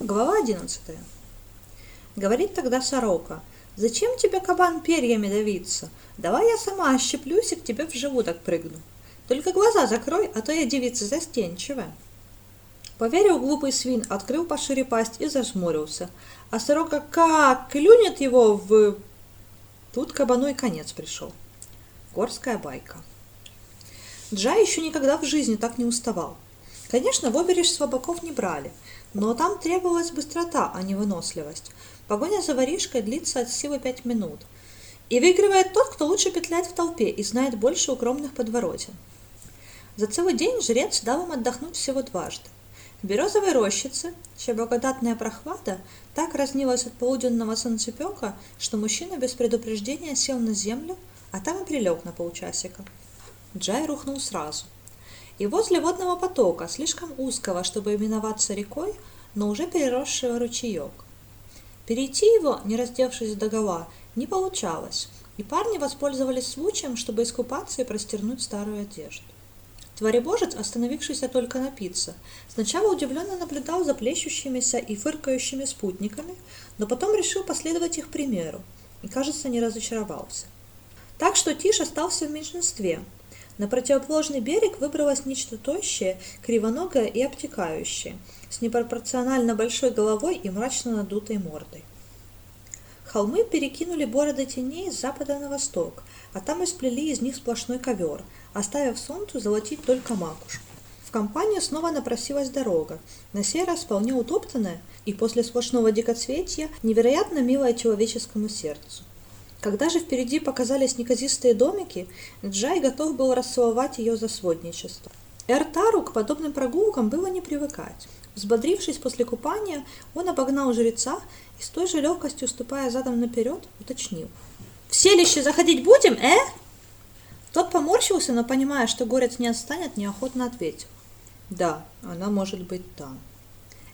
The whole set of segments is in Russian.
Глава 11. Говорит тогда сорока, «Зачем тебе, кабан, перьями давиться? Давай я сама ощеплюсь и к тебе в желудок прыгну. Только глаза закрой, а то я девица застенчивая». Поверил глупый свин, открыл пошире пасть и зажмурился. А сорока как клюнет его в... Тут кабану и конец пришел. Горская байка. Джай еще никогда в жизни так не уставал. Конечно, в обереж слабаков не брали, но там требовалась быстрота, а не выносливость. Погоня за воришкой длится от силы пять минут. И выигрывает тот, кто лучше петляет в толпе и знает больше укромных подворотен. За целый день жрец дал им отдохнуть всего дважды. В березовой рощице, чья благодатная прохлада так разнилась от полуденного солнцепека, что мужчина без предупреждения сел на землю, а там и прилег на полчасика. Джай рухнул сразу. И возле водного потока, слишком узкого, чтобы именоваться рекой, но уже переросшего ручеек. Перейти его, не раздевшись до гола, не получалось, и парни воспользовались случаем, чтобы искупаться и простернуть старую одежду. Творебожец, остановившийся только напиться, сначала удивленно наблюдал за плещущимися и фыркающими спутниками, но потом решил последовать их примеру и, кажется, не разочаровался. Так что Тиш остался в меньшинстве, на противоположный берег выбралось нечто тощее, кривоногое и обтекающее, с непропорционально большой головой и мрачно надутой мордой. Холмы перекинули бороды теней с запада на восток, а там и сплели из них сплошной ковер, оставив солнцу золотить только макушку. В компанию снова напросилась дорога, на сей раз вполне утоптанная и после сплошного дикоцветья невероятно милая человеческому сердцу. Когда же впереди показались неказистые домики, Джай готов был расцеловать ее за сводничество. Эртару к подобным прогулкам было не привыкать. Взбодрившись после купания, он обогнал жреца и с той же легкостью, ступая задом наперед, уточнил. «В селище заходить будем, э?» Тот поморщился, но, понимая, что горец не отстанет, неохотно ответил. «Да, она может быть там».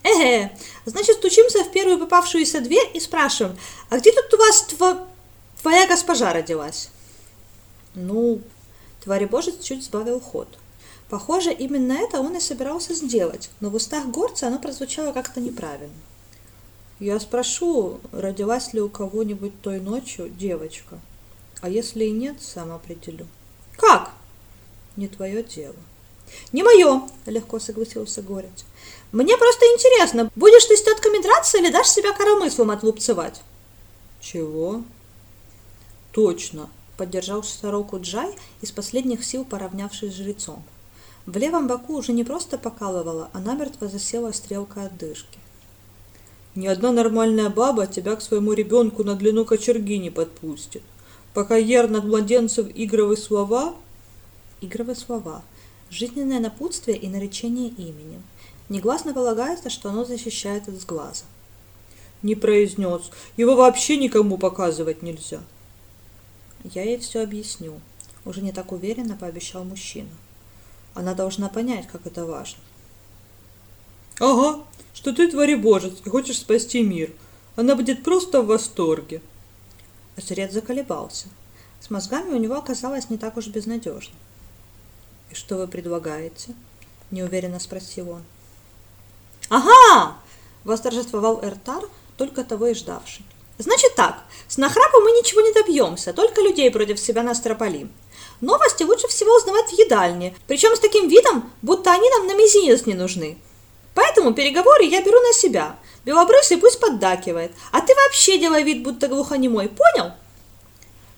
«Эге, значит, стучимся в первую попавшуюся дверь и спрашиваем, а где тут у вас тво...» Твоя госпожа родилась. Ну, Творебожец чуть сбавил ход. Похоже, именно это он и собирался сделать, но в устах горца оно прозвучало как-то неправильно. Я спрошу, родилась ли у кого-нибудь той ночью девочка. А если и нет, сам определю. Как? Не твое дело. Не мое, легко согласился горец. Мне просто интересно, будешь ты с тетками драться или дашь себя коромыслом отлупцевать? Чего? Точно, поддержал сороку Джай, из последних сил поравнявшись с жрецом. В левом боку уже не просто покалывала, а намертво засела стрелка отдышки. Ни одна нормальная баба тебя к своему ребенку на длину кочерги не подпустит. Пока ер над младенцев игровые слова... Игровые слова. Жизненное напутствие и наречение именем. Негласно полагается, что оно защищает от сглаза. Не произнес. Его вообще никому показывать нельзя. Я ей все объясню. Уже не так уверенно пообещал мужчина. Она должна понять, как это важно. Ага, что ты творебожец и хочешь спасти мир. Она будет просто в восторге. Жрец заколебался. С мозгами у него оказалось не так уж безнадежно. «И что вы предлагаете?» – неуверенно спросил он. «Ага!» – восторжествовал Эртар, только того и ждавший. Значит так, с нахрапом мы ничего не добьемся, только людей против себя настропалим. Новости лучше всего узнавать в едальне, причем с таким видом, будто они нам на мизинец не нужны. Поэтому переговоры я беру на себя. Белобрысый пусть поддакивает, а ты вообще делай вид, будто глухонемой, понял?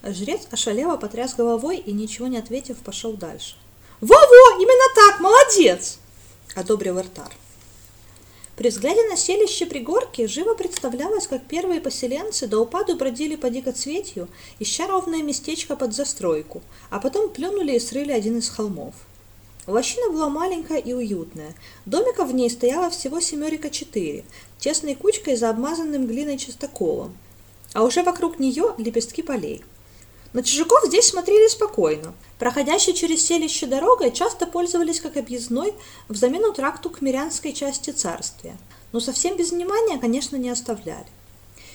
Жрец ошалело потряс головой и, ничего не ответив, пошел дальше. «Во-во, именно так, молодец!» – одобрил Эртар. При взгляде на селище пригорки живо представлялось, как первые поселенцы до упаду бродили по дикоцветью, ища ровное местечко под застройку, а потом плюнули и срыли один из холмов. Лощина была маленькая и уютная. Домиков в ней стояло всего семерика четыре, тесной кучкой за обмазанным глиной чистоколом, а уже вокруг нее лепестки полей. На чужаков здесь смотрели спокойно. Проходящие через селище дорогой часто пользовались как объездной в замену тракту к мирянской части царствия, но совсем без внимания, конечно, не оставляли.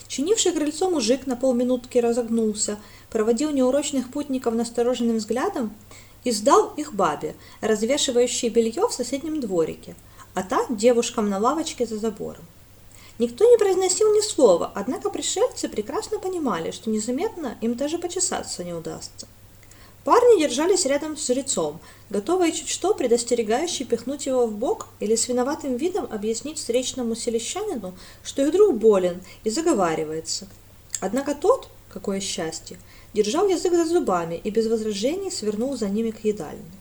Чинивший крыльцо мужик на полминутки разогнулся, проводил неурочных путников настороженным взглядом и сдал их бабе, развешивающей белье в соседнем дворике, а та девушкам на лавочке за забором. Никто не произносил ни слова, однако пришельцы прекрасно понимали, что незаметно им даже почесаться не удастся. Парни держались рядом с жрецом, готовые чуть что предостерегающе пихнуть его в бок или с виноватым видом объяснить встречному селищанину, что их друг болен и заговаривается. Однако тот, какое счастье, держал язык за зубами и без возражений свернул за ними к едальне.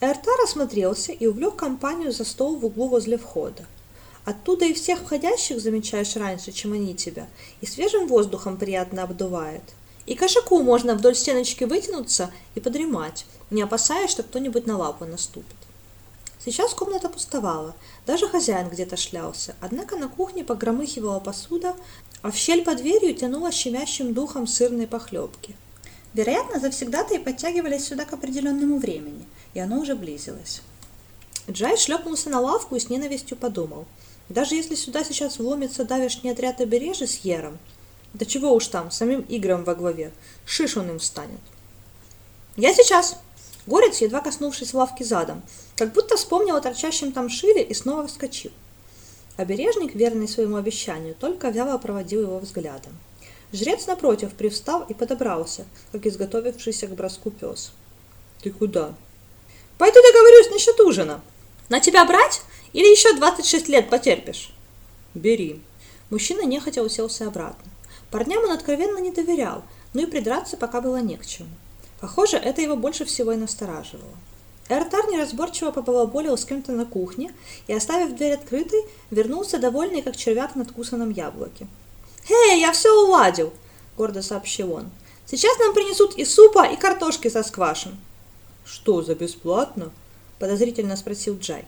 Эртар осмотрелся и увлек компанию за стол в углу возле входа. Оттуда и всех входящих замечаешь раньше, чем они тебя, и свежим воздухом приятно обдувает – и кошаку можно вдоль стеночки вытянуться и подремать, не опасаясь, что кто-нибудь на лапу наступит. Сейчас комната пустовала, даже хозяин где-то шлялся, однако на кухне погромыхивала посуда, а в щель под дверью тянуло щемящим духом сырной похлебки. Вероятно, завсегда-то и подтягивались сюда к определенному времени, и оно уже близилось. Джай шлепнулся на лавку и с ненавистью подумал. Даже если сюда сейчас вломится давешний отряд обережья с Ером, да чего уж там, самим играм во главе. Шиш он им станет. «Я сейчас!» Горец, едва коснувшись лавки задом, как будто вспомнил о торчащем там шиле и снова вскочил. Обережник, верный своему обещанию, только вяло проводил его взглядом. Жрец, напротив, привстал и подобрался, как изготовившийся к броску пес. «Ты куда?» «Пойду договорюсь насчет ужина. На тебя брать или еще двадцать шесть лет потерпишь?» «Бери». Мужчина нехотя уселся обратно. Парням он откровенно не доверял, но и придраться пока было не к чему. Похоже, это его больше всего и настораживало. Эртар неразборчиво побалаболил с кем-то на кухне и, оставив дверь открытой, вернулся довольный, как червяк на откусанном яблоке. «Эй, я все уладил!» – гордо сообщил он. «Сейчас нам принесут и супа, и картошки со сквашем». «Что, за бесплатно?» – подозрительно спросил Джай.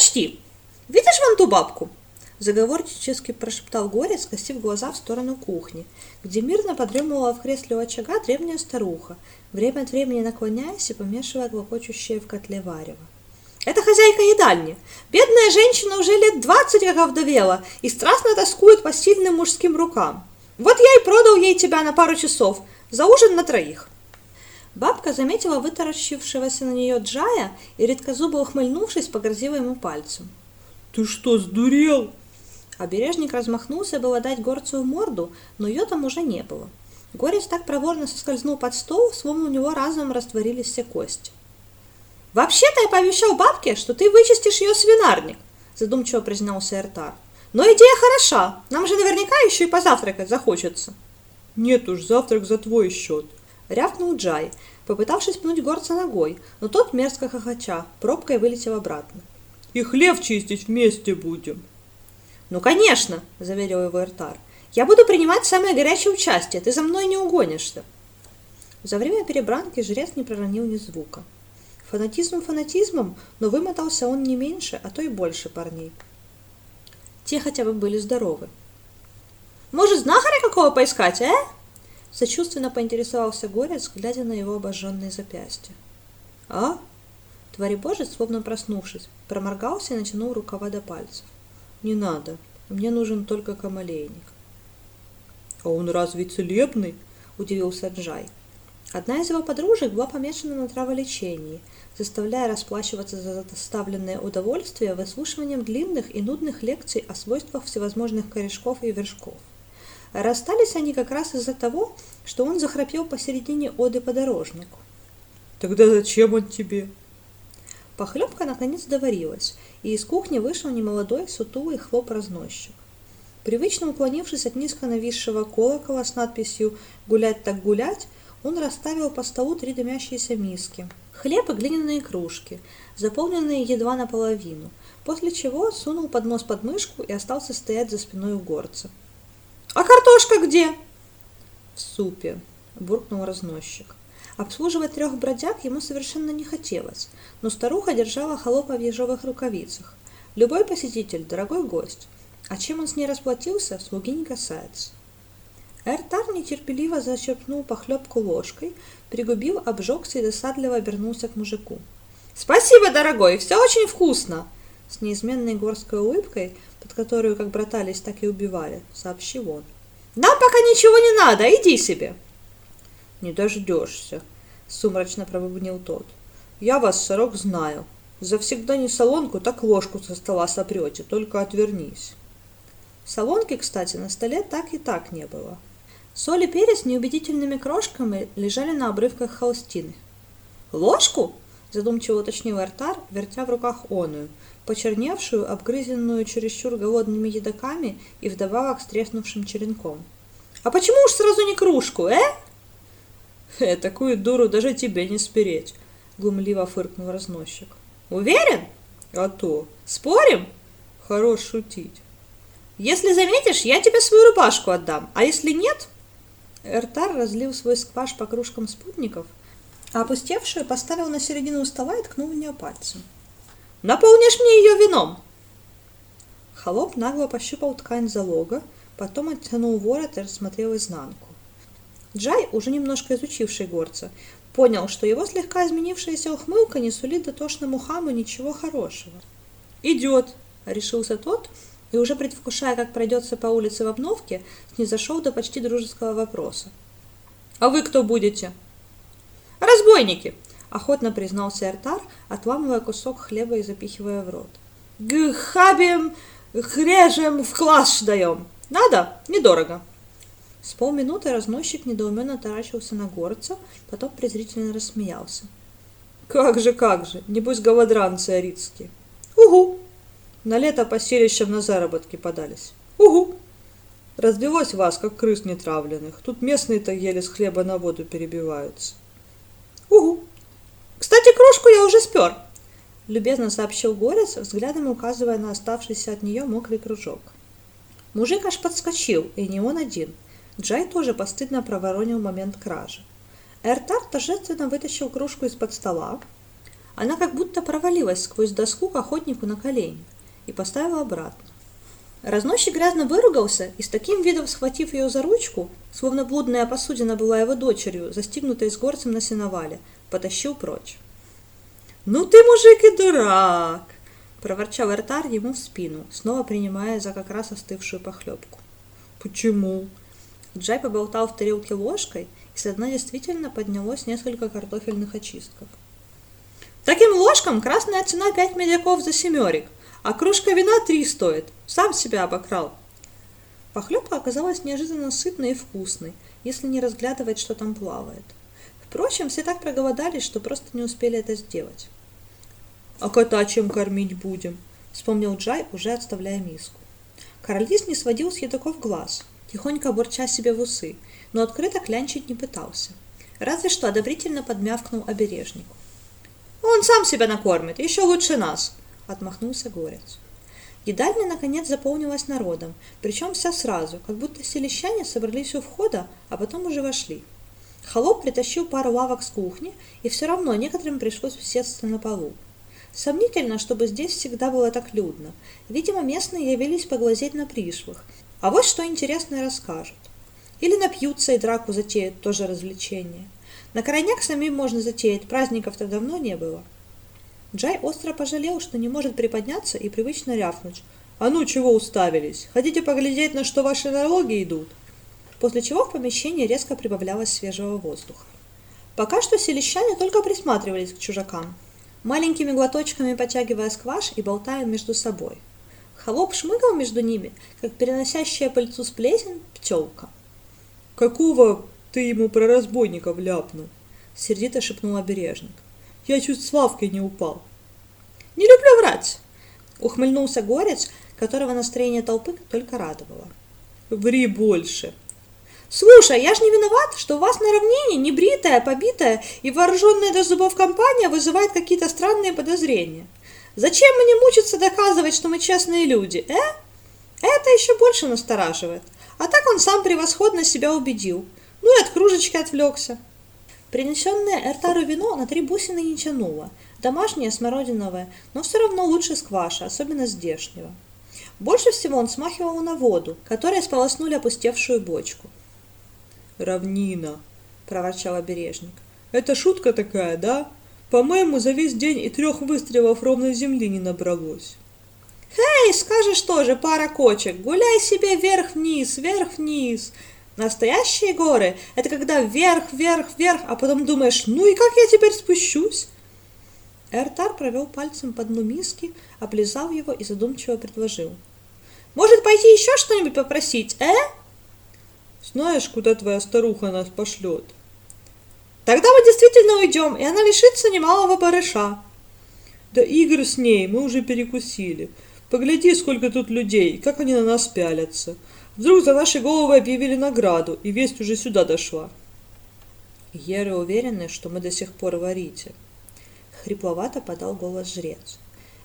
«Почти. Видишь вон ту бабку? Заговорчески прошептал горе, скосив глаза в сторону кухни, где мирно подремывала в кресле у очага древняя старуха, время от времени наклоняясь и помешивая глокочущее в котле варево. Это хозяйка едальни. Бедная женщина уже лет двадцать как овдовела и страстно тоскует по сильным мужским рукам. Вот я и продал ей тебя на пару часов, за ужин на троих. Бабка заметила вытаращившегося на нее Джая и, редкозубо ухмыльнувшись, погрозила ему пальцем. «Ты что, сдурел?» Обережник размахнулся было дать горцу в морду, но ее там уже не было. Горец так проворно соскользнул под стол, словно у него разом растворились все кости. «Вообще-то я пообещал бабке, что ты вычистишь ее свинарник», задумчиво признался Эртар. «Но идея хороша, нам же наверняка еще и позавтракать захочется». «Нет уж, завтрак за твой счет», — рявкнул Джай, попытавшись пнуть горца ногой, но тот, мерзко хохоча, пробкой вылетел обратно. «И хлеб чистить вместе будем», «Ну, конечно!» – заверил его Эртар. «Я буду принимать самое горячее участие, ты за мной не угонишься!» За время перебранки жрец не проронил ни звука. Фанатизм фанатизмом, но вымотался он не меньше, а то и больше парней. Те хотя бы были здоровы. «Может, знахаря какого поискать, э?» Сочувственно поинтересовался Горец, глядя на его обожженные запястья. «А?» Творебожец, словно проснувшись, проморгался и натянул рукава до пальцев. Не надо. Мне нужен только камалейник. А он разве целебный? Удивился Джай. Одна из его подружек была помешана на траволечении, заставляя расплачиваться за доставленное удовольствие выслушиванием длинных и нудных лекций о свойствах всевозможных корешков и вершков. Расстались они как раз из-за того, что он захрапел посередине оды подорожнику. «Тогда зачем он тебе?» Похлебка наконец доварилась, и из кухни вышел немолодой, сутулый хлоп-разносчик. Привычно уклонившись от низко нависшего колокола с надписью «Гулять так гулять», он расставил по столу три дымящиеся миски, хлеб и глиняные кружки, заполненные едва наполовину, после чего сунул поднос под мышку и остался стоять за спиной у горца. «А картошка где?» «В супе», – буркнул разносчик. Обслуживать трех бродяг ему совершенно не хотелось, но старуха держала холопа в ежовых рукавицах. Любой посетитель – дорогой гость, а чем он с ней расплатился, слуги не касается. Эртар нетерпеливо зачерпнул похлебку ложкой, пригубил, обжегся и досадливо обернулся к мужику. «Спасибо, дорогой, все очень вкусно!» С неизменной горской улыбкой, под которую как братались, так и убивали, сообщил он. «Нам пока ничего не надо, иди себе!» «Не дождешься», — сумрачно пробубнил тот. «Я вас, сорок, знаю. Завсегда не солонку, так ложку со стола сопрете, только отвернись». Солонки, кстати, на столе так и так не было. Соль и перец неубедительными крошками лежали на обрывках холстины. «Ложку?» – задумчиво уточнил Эртар, вертя в руках оную, почерневшую, обгрызенную чересчур голодными едоками и вдобавок с треснувшим черенком. «А почему уж сразу не кружку, э?» «Э, такую дуру даже тебе не спереть!» – глумливо фыркнул разносчик. «Уверен?» «А то! Спорим?» «Хорош шутить!» «Если заметишь, я тебе свою рубашку отдам, а если нет...» Эртар разлил свой скваш по кружкам спутников, а опустевшую поставил на середину стола и ткнул в нее пальцем. «Наполнишь мне ее вином!» Холоп нагло пощупал ткань залога, потом оттянул ворот и рассмотрел изнанку. Джай, уже немножко изучивший горца, понял, что его слегка изменившаяся ухмылка не сулит дотошному хаму ничего хорошего. «Идет!» — решился тот, и уже предвкушая, как пройдется по улице в обновке, снизошел до почти дружеского вопроса. «А вы кто будете?» «Разбойники!» – охотно признался Эртар, отламывая кусок хлеба и запихивая в рот. «Гхабим, хрежем, в класс даем. Надо? Недорого!» С полминуты разносчик недоуменно таращился на горца, потом презрительно рассмеялся. «Как же, как же! Небось, голодранцы арицкие!» «Угу!» На лето по селищам на заработки подались. Угу. Развелось вас, как крыс нетравленных. Тут местные-то еле с хлеба на воду перебиваются. Угу. Кстати, кружку я уже спер. Любезно сообщил Горец, взглядом указывая на оставшийся от нее мокрый кружок. Мужик аж подскочил, и не он один. Джай тоже постыдно проворонил момент кражи. Эртар торжественно вытащил кружку из-под стола. Она как будто провалилась сквозь доску к охотнику на колени и поставил обратно. Разносчик грязно выругался и с таким видом схватив ее за ручку, словно блудная посудина была его дочерью, застигнутой с горцем на сеновале, потащил прочь. «Ну ты, мужик, и дурак!» – проворчал Эртар ему в спину, снова принимая за как раз остывшую похлебку. «Почему?» Джай поболтал в тарелке ложкой, и с дна действительно поднялось несколько картофельных очистков. «Таким ложкам красная цена пять медяков за семерик, а кружка вина три стоит. Сам себя обокрал. Похлебка оказалась неожиданно сытной и вкусной, если не разглядывать, что там плавает. Впрочем, все так проголодались, что просто не успели это сделать. «А кота чем кормить будем?» — вспомнил Джай, уже отставляя миску. Королис не сводил с едоков глаз, тихонько бурча себе в усы, но открыто клянчить не пытался. Разве что одобрительно подмявкнул обережнику. «Он сам себя накормит, еще лучше нас!» Отмахнулся горец. Едальня, наконец, заполнилась народом, причем вся сразу, как будто селищане собрались у входа, а потом уже вошли. Холоп притащил пару лавок с кухни, и все равно некоторым пришлось усесться на полу. Сомнительно, чтобы здесь всегда было так людно. Видимо, местные явились поглазеть на пришлых. А вот что интересное расскажут. Или напьются и драку затеют, тоже развлечение. На крайняк самим можно затеять, праздников-то давно не было. Джай остро пожалел, что не может приподняться и привычно рявкнуть. «А ну, чего уставились? Хотите поглядеть, на что ваши налоги идут?» После чего в помещении резко прибавлялось свежего воздуха. Пока что селищане только присматривались к чужакам, маленькими глоточками потягивая скваш и болтая между собой. Холоп шмыгал между ними, как переносящая пыльцу сплетен пчелка. «Какого ты ему про разбойников ляпнул?» — сердито шепнул обережник. Я чуть с лавкой не упал. Не люблю врать, ухмыльнулся горец, которого настроение толпы только радовало. Ври больше. Слушай, я ж не виноват, что у вас на равнине небритая, побитая и вооруженная до зубов компания вызывает какие-то странные подозрения. Зачем мне мучиться доказывать, что мы честные люди, э? Это еще больше настораживает. А так он сам превосходно себя убедил. Ну и от кружечки отвлекся. Принесенное Эртару вино на три бусины не тянуло. Домашнее, смородиновое, но все равно лучше скваша, особенно здешнего. Больше всего он смахивал на воду, которой сполоснули опустевшую бочку. «Равнина», — проворчал обережник. «Это шутка такая, да? По-моему, за весь день и трех выстрелов ровно земли не набралось». «Хей, скажешь тоже, пара кочек, гуляй себе вверх-вниз, вверх-вниз!» Настоящие горы – это когда вверх, вверх, вверх, а потом думаешь, ну и как я теперь спущусь? Эртар провел пальцем по дну миски, облизал его и задумчиво предложил. Может, пойти еще что-нибудь попросить, э? Знаешь, куда твоя старуха нас пошлет? Тогда мы действительно уйдем, и она лишится немалого барыша. Да игр с ней мы уже перекусили. Погляди, сколько тут людей, как они на нас пялятся. Вдруг за наши головы объявили награду, и весть уже сюда дошла. Еры уверены, что мы до сих пор варите. Хрипловато подал голос жрец.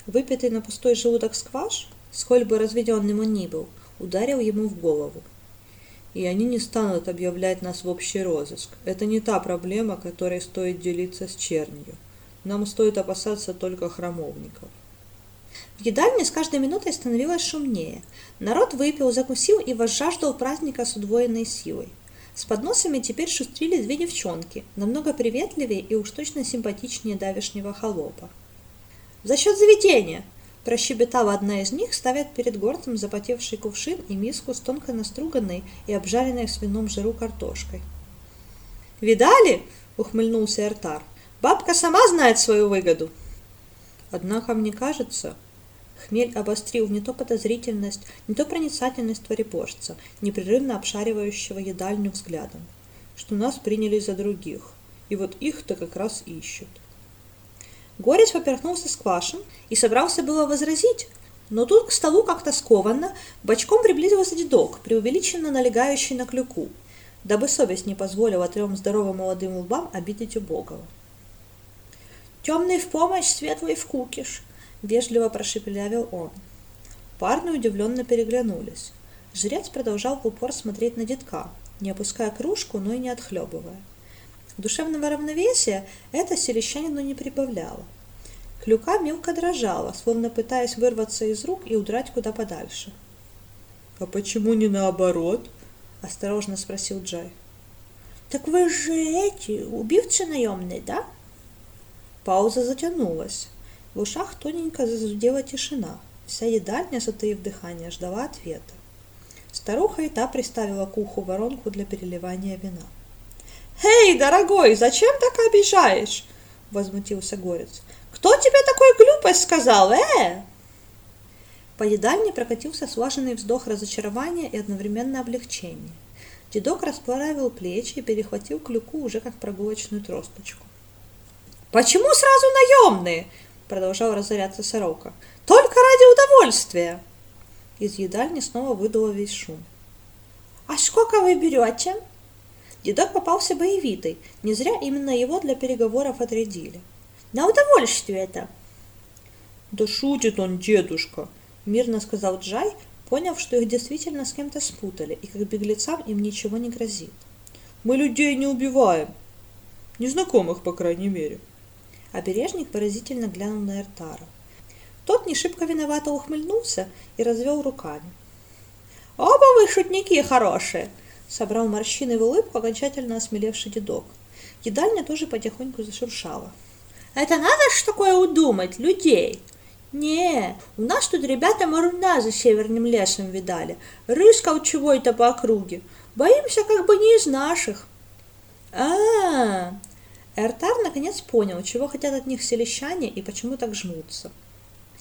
Выпитый на пустой желудок скваш, сколь бы разведенным он ни был, ударил ему в голову. И они не станут объявлять нас в общий розыск. Это не та проблема, которой стоит делиться с чернью. Нам стоит опасаться только храмовников. В едальне с каждой минутой становилось шумнее. Народ выпил, закусил и возжаждал праздника с удвоенной силой. С подносами теперь шустрили две девчонки, намного приветливее и уж точно симпатичнее давешнего холопа. «За счет заведения!» – прощебетала одна из них, ставя перед горцем запотевший кувшин и миску с тонко наструганной и обжаренной в свином жиру картошкой. «Видали?» – ухмыльнулся Эртар. «Бабка сама знает свою выгоду!» Однако мне кажется, Хмель обострил не то подозрительность, не то проницательность творепожца, непрерывно обшаривающего едальню взглядом, что нас приняли за других, и вот их-то как раз ищут. Горец поперхнулся сквашем и собрался было возразить, но тут к столу как-то скованно бочком приблизился дедок, преувеличенно налегающий на клюку, дабы совесть не позволила трем здоровым молодым лбам обидеть убогого. «Темный в помощь, светлый в кукиш!» — вежливо прошепелявил он. Парни удивленно переглянулись. Жрец продолжал в упор смотреть на детка, не опуская кружку, но и не отхлебывая. Душевного равновесия это селищанину не прибавляло. Клюка мелко дрожала, словно пытаясь вырваться из рук и удрать куда подальше. «А почему не наоборот?» – осторожно спросил Джай. «Так вы же эти, убивцы наемные, да?» Пауза затянулась. В ушах тоненько зазудела тишина. Вся едальня, затаив дыхание, ждала ответа. Старуха и та приставила к уху воронку для переливания вина. «Эй, дорогой, зачем так обижаешь?» — возмутился горец. «Кто тебе такую глупость сказал, э?» По едальне прокатился слаженный вздох разочарования и одновременно облегчения. Дедок расправил плечи и перехватил клюку уже как прогулочную тросточку. «Почему сразу наемные?» — продолжал разоряться сорока. «Только ради удовольствия!» Из едальни снова выдало весь шум. «А сколько вы берете?» Дедок попался боевитый, не зря именно его для переговоров отрядили. На удовольствие это. Да шутит он, дедушка, мирно сказал Джай, поняв, что их действительно с кем-то спутали, и как беглецам им ничего не грозит. Мы людей не убиваем. Незнакомых, по крайней мере. Обережник выразительно глянул на Эртара. Тот не шибко виновато ухмыльнулся и развел руками. «Оба вы шутники хорошие!» собрал морщины в улыбку окончательно осмелевший дедок. Едальня тоже потихоньку зашуршала. «Это надо ж такое удумать, людей!» «Не, у нас тут ребята маруна за северным лесом видали, рыскал чего-то по округе. Боимся, как бы не из наших». А-а-а! Эртар наконец понял, чего хотят от них селищане и почему так жмутся.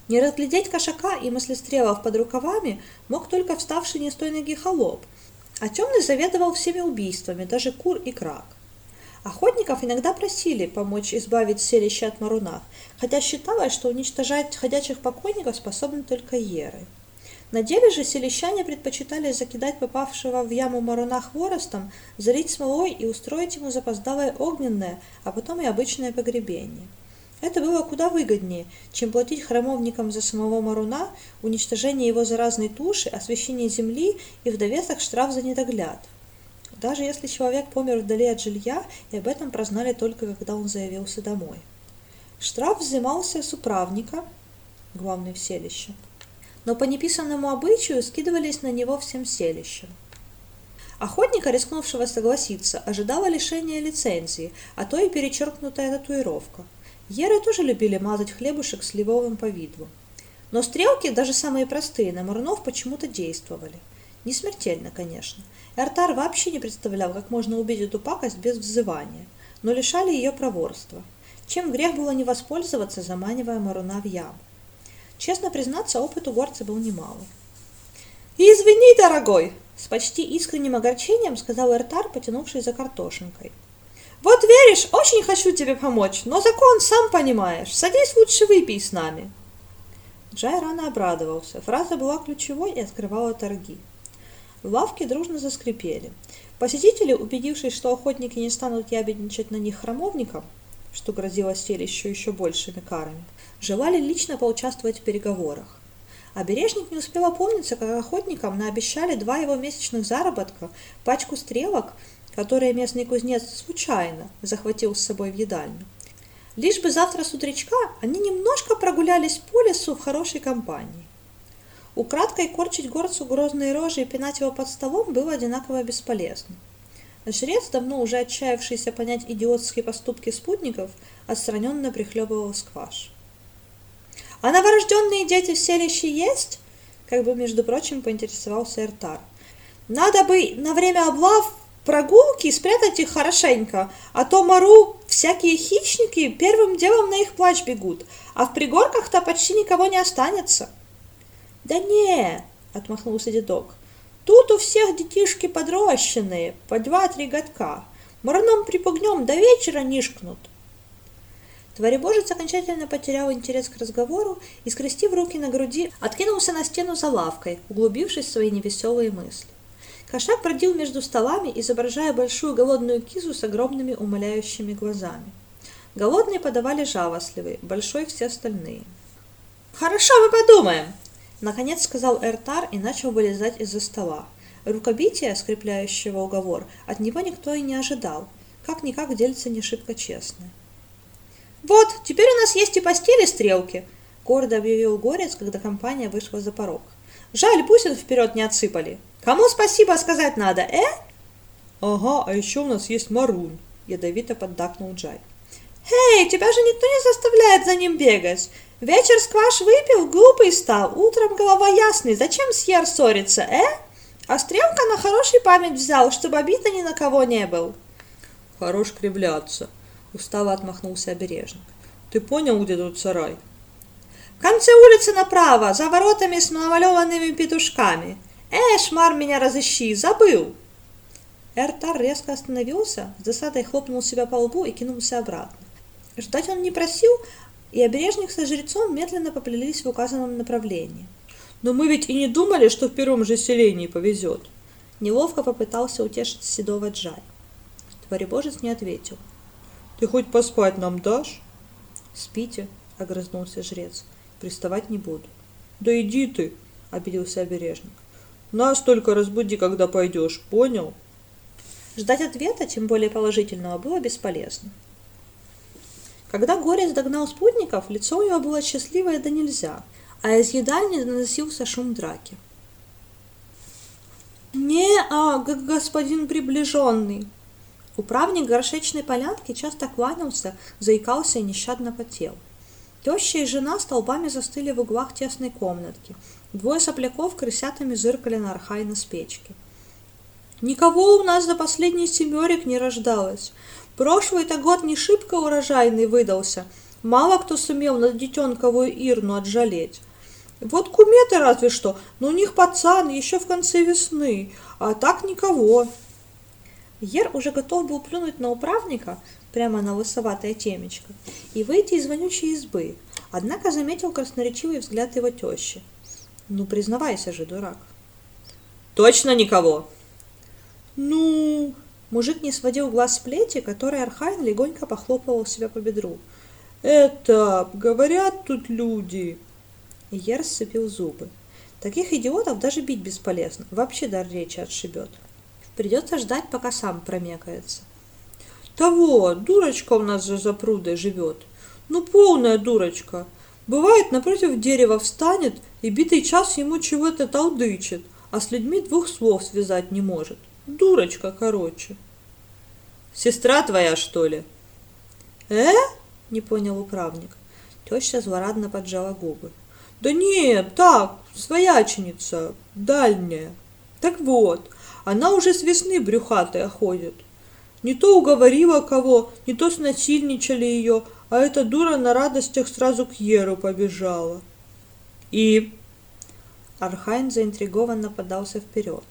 Не разглядеть кошака и мыслестрелов под рукавами мог только вставший не с той ноги холоп, а темный заведовал всеми убийствами, даже кур и крак. Охотников иногда просили помочь избавить селище от маруна, хотя считалось, что уничтожать ходячих покойников способны только еры. На деле же селищане предпочитали закидать попавшего в яму маруна хворостом, залить смолой и устроить ему запоздалое огненное, а потом и обычное погребение. Это было куда выгоднее, чем платить храмовникам за самого Маруна, уничтожение его заразной туши, освещение земли и в довесок штраф за недогляд. Даже если человек помер вдали от жилья, и об этом прознали только когда он заявился домой. Штраф взимался с управника, главный в селище, но по неписанному обычаю скидывались на него всем селищем. Охотника, рискнувшего согласиться, ожидало лишение лицензии, а то и перечеркнутая татуировка – Еры тоже любили мазать хлебушек сливовым повидлом. Но стрелки, даже самые простые, на Мурнов почему-то действовали. Не смертельно, конечно. Эртар вообще не представлял, как можно убить эту пакость без взывания, но лишали ее проворства. Чем грех было не воспользоваться, заманивая Маруна в яму. Честно признаться, опыт у горца был немалый. дорогой!» С почти искренним огорчением сказал Эртар, потянувшись за картошинкой. «Вот веришь, очень хочу тебе помочь, но закон сам понимаешь. Садись лучше выпей с нами». Джай рано обрадовался. Фраза была ключевой и открывала торги. В лавке дружно заскрипели. Посетители, убедившись, что охотники не станут ябедничать на них храмовником, что грозило селищу еще большими карами, желали лично поучаствовать в переговорах. Обережник не успел опомниться, как охотникам наобещали два его месячных заработка, пачку стрелок, которые местный кузнец случайно захватил с собой в едальню. Лишь бы завтра с утречка они немножко прогулялись по лесу в хорошей компании. Украдкой корчить горцу грозные рожи и пинать его под столом было одинаково бесполезно. Жрец, давно уже отчаявшийся понять идиотские поступки спутников, отстраненно прихлебывал скваш. «А новорожденные дети в селище есть?» Как бы, между прочим, поинтересовался Эртар. «Надо бы на время облав прогулки спрятать их хорошенько, а то Мару всякие хищники первым делом на их плач бегут, а в пригорках-то почти никого не останется». «Да не!» — отмахнулся дедок. «Тут у всех детишки подрощенные, по два-три годка. Мороном припугнем, до вечера нишкнут». Творебожец окончательно потерял интерес к разговору и, скрестив руки на груди, откинулся на стену за лавкой, углубившись в свои невеселые мысли. Кошак бродил между столами, изображая большую голодную кизу с огромными умоляющими глазами. Голодные подавали жалостливые, большой все остальные. «Хорошо, мы подумаем!» Наконец сказал Эртар и начал вылезать из-за стола. Рукобития, скрепляющего уговор, от него никто и не ожидал. Как-никак дельце не шибко честное. «Вот, теперь у нас есть и постели стрелки», — гордо объявил Горец, когда компания вышла за порог. «Жаль, бусин вперед не отсыпали. Кому спасибо сказать надо, э?» «Ага, а еще у нас есть Марун», — ядовито поддакнул Джай. «Эй, тебя же никто не заставляет за ним бегать. Вечер скваш выпил, глупый стал, утром голова ясный. Зачем с Яр ссориться, э? А стрелка на хороший память взял, чтобы обида ни на кого не был». «Хорош кривляться», Устало отмахнулся обережник. Ты понял, где тут сарай? В конце улицы направо, за воротами с намалеванными петушками. Э, шмар меня разыщи, забыл. Эртар резко остановился, с досадой хлопнул себя по лбу и кинулся обратно. Ждать он не просил, и обережник со жрецом медленно поплелись в указанном направлении. «Но мы ведь и не думали, что в первом же селении повезет!» Неловко попытался утешить седого Джай. Творебожец не ответил. Ты хоть поспать нам дашь? Спите, огрызнулся жрец. Приставать не буду. Да иди ты, обиделся обережник. Нас только разбуди, когда пойдешь, понял? Ждать ответа, тем более положительного, было бесполезно. Когда Горец догнал спутников, лицо у него было счастливое да нельзя, а из едальни доносился шум драки. «Не, а, господин приближенный!» Управник горшечной полянки часто кланялся, заикался и нещадно потел. Теща и жена столбами застыли в углах тесной комнатки. Двое сопляков крысятами зыркали на архайна с печки. «Никого у нас за последний семерик не рождалось. Прошлый-то год не шибко урожайный выдался. Мало кто сумел на детенковую Ирну отжалеть. Вот куметы разве что, но у них пацан еще в конце весны, а так никого». Ер уже готов был плюнуть на управника, прямо на лысоватое темечко, и выйти из вонючей избы, однако заметил красноречивый взгляд его тещи. «Ну, признавайся же, дурак!» «Точно никого!» «Ну...» Мужик не сводил глаз с плети, которой Архайн легонько похлопывал себя по бедру. «Это... говорят тут люди...» Ер сцепил зубы. Таких идиотов даже бить бесполезно, вообще дар речи отшибет. Придется ждать, пока сам промекается. Того, дурочка у нас же запрудой живет. Ну, полная дурочка. Бывает, напротив дерева встанет и битый час ему чего-то толдычит, а с людьми двух слов связать не может. Дурочка, короче. Сестра твоя, что ли? Э? Не понял управник. Теща злорадно поджала губы. Да нет, так, свояченица, дальняя. Так вот, она уже с весны брюхатая ходит. Не то уговорила кого, не то снасильничали ее, а эта дура на радостях сразу к Еру побежала. И? Архайн заинтригованно подался вперед.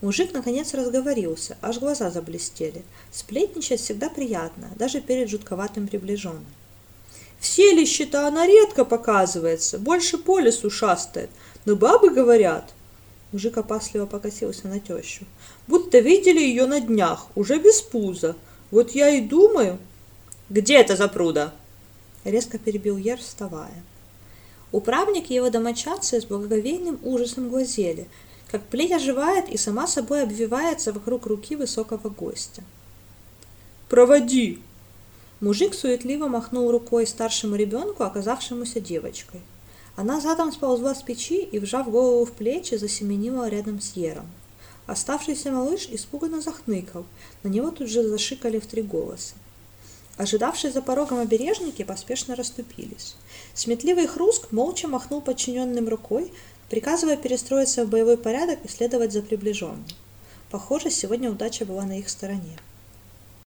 Мужик наконец разговорился, аж глаза заблестели. Сплетничать всегда приятно, даже перед жутковатым приближенным. В селище-то она редко показывается, больше по лесу шастает. Но бабы говорят, Мужик опасливо покосился на тещу. Будто видели ее на днях, уже без пуза. Вот я и думаю... Где это запруда? Резко перебил Ер, вставая. Управник и его домочадцы с благоговейным ужасом глазели, как плеть оживает и сама собой обвивается вокруг руки высокого гостя. «Проводи!» Мужик суетливо махнул рукой старшему ребенку, оказавшемуся девочкой. Она задом сползла с печи и, вжав голову в плечи, засеменила рядом с Ером. Оставшийся малыш испуганно захныкал, на него тут же зашикали в три голоса. Ожидавшие за порогом обережники поспешно расступились. Сметливый хруск молча махнул подчиненным рукой, приказывая перестроиться в боевой порядок и следовать за приближенным. Похоже, сегодня удача была на их стороне.